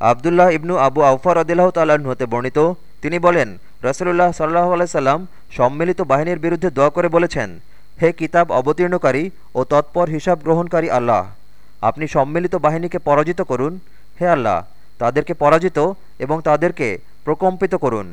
আবদুল্লাহ ইবনু আবু আউফার আদিল্লাহ তাল্লাহ্ন হতে বর্ণিত, তিনি বলেন রসুল্লাহ সাল্লাহ আলাইসাল্লাম সম্মিলিত বাহিনীর বিরুদ্ধে দোয়া করে বলেছেন, হে কিতাব অবতীর্ণকারী ও তৎপর হিসাব গ্রহণকারী আল্লাহ, আপনি সম্মিলিত বাহিনীকে পরাজিত করুন, হে আল্লাহ, তাদেরকে পরাজিত এবং তাদেরকে প্রকম্পিত করুন।